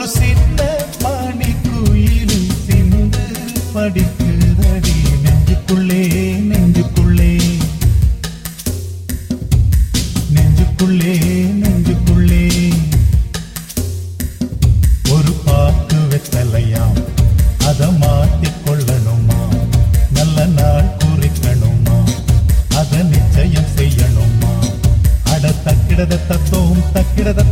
ஒரு சின்ன மணி குயிலும் சிந்து படிக்குதடி. நெஞ்சுக்குள்ளே நெஞ்சுக்குள்ளே. நெஞ்சுக்குள்ளே நெஞ்சுக்குள்ளே. ஒரு பாக்கு வெத்தலையாம் அதை மாட்டிக்கொள்ளணுமா நல்ல நாள் குறிக்கணுமா? அதை நிச்சயம் செய்யணுமா? அட தக்கிடத தத்தோம் தக்கிடத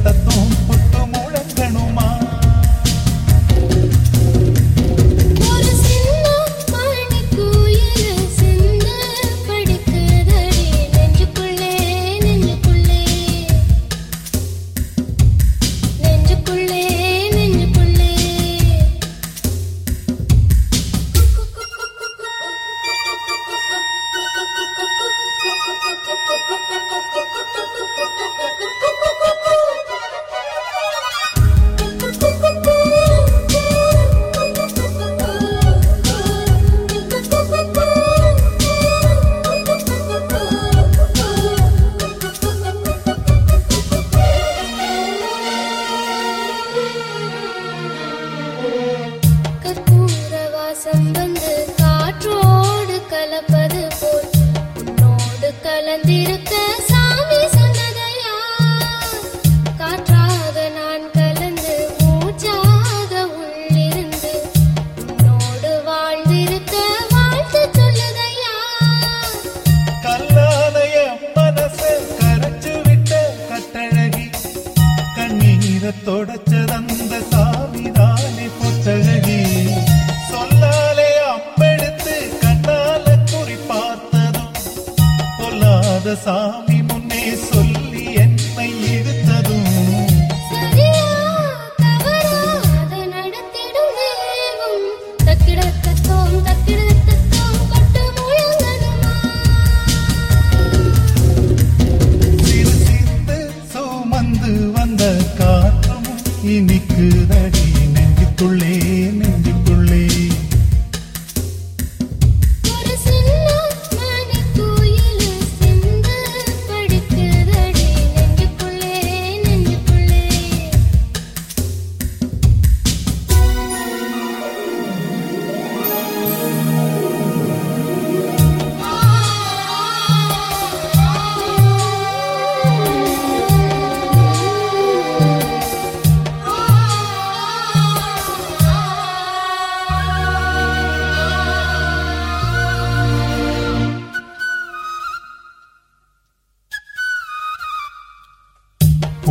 கற்பூர வந்து காற்றோடு கலப்பது போல் உன்னோடு கலந்திருக்க சாமி சொன்னதையா? காற்றாக நான் கலந்து மூச்சாக உள்ளிருந்து உன்னோடு வாழ்ந்திருக்க வாழ்த்து சொல்லுதையா? கரைச்சு விட்ட கட்டழகி நெஞ்சுக்குள்ளே நெஞ்சுக்குள்ளே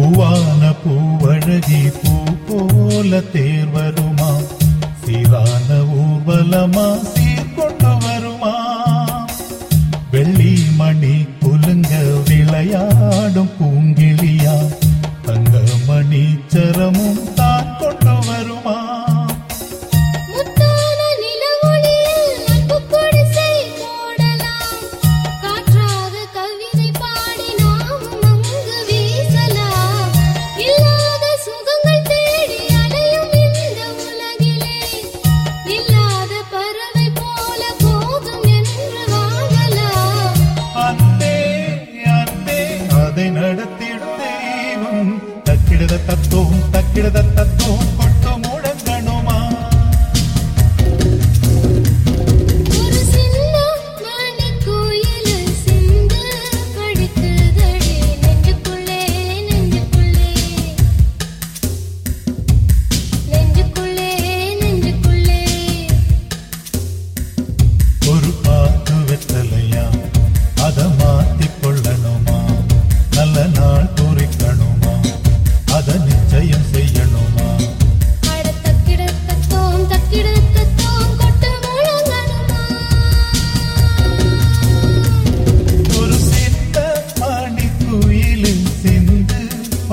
பூவான பூவழகி பூ போல தேர் வருமா சீரான ஊர்வலமா? சீர்கொண்டு வருமா? வெள்ளி மணி புலுங்க விளையாடும் பூங்கிளியா தங்க மணி சரமும் தத்துவம் தக்கிடத தத்துவம் கொட்டு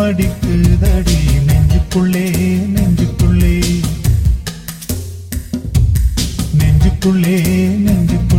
படிக்குதடி நெஞ்சுக்குள்ளே நெஞ்சுக்குள்ளே. நெஞ்சுக்குள்ளே நெஞ்சுக்குள்ளே.